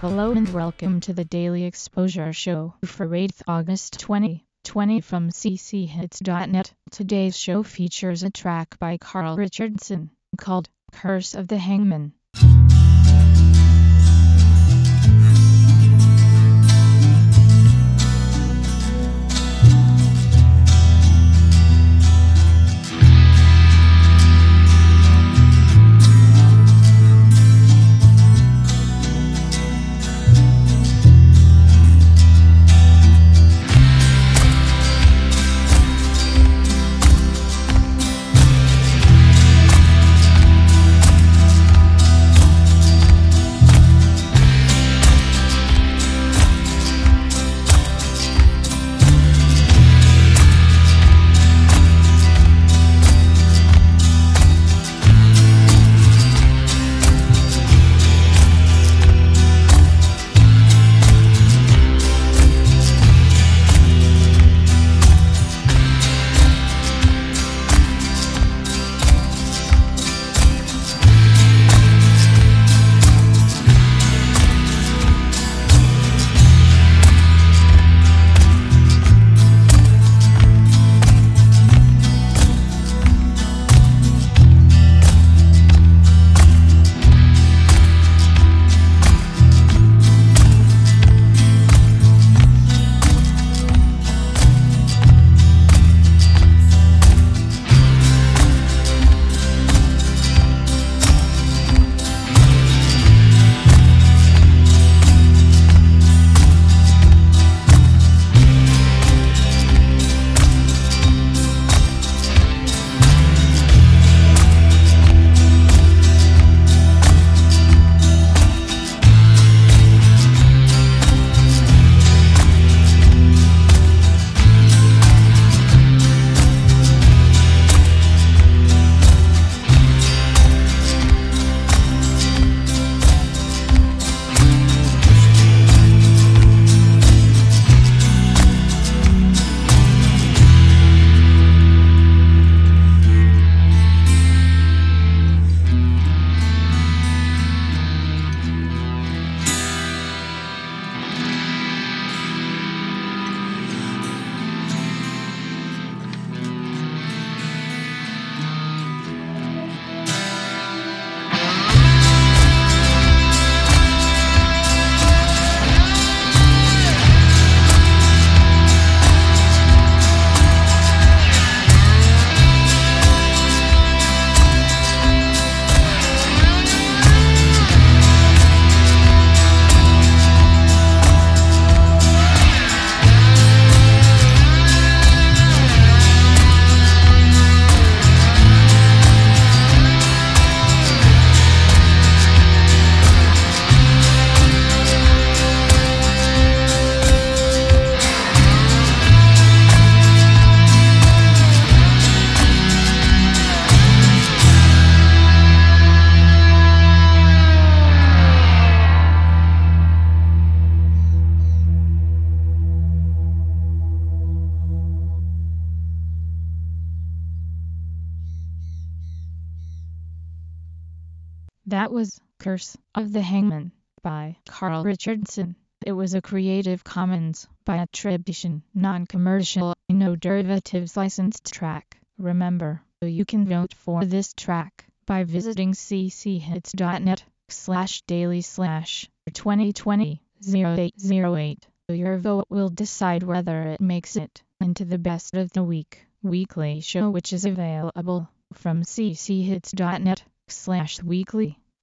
Hello and welcome to the Daily Exposure Show for 8th August 2020 from cchits.net. Today's show features a track by Carl Richardson called Curse of the Hangman. That was Curse of the Hangman by Carl Richardson. It was a Creative Commons by attribution, non-commercial, no derivatives licensed track. Remember, you can vote for this track by visiting cchits.net slash daily slash 2020 0808. Your vote will decide whether it makes it into the best of the week weekly show which is available from cchits.net slash weekly.